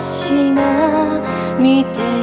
私が見て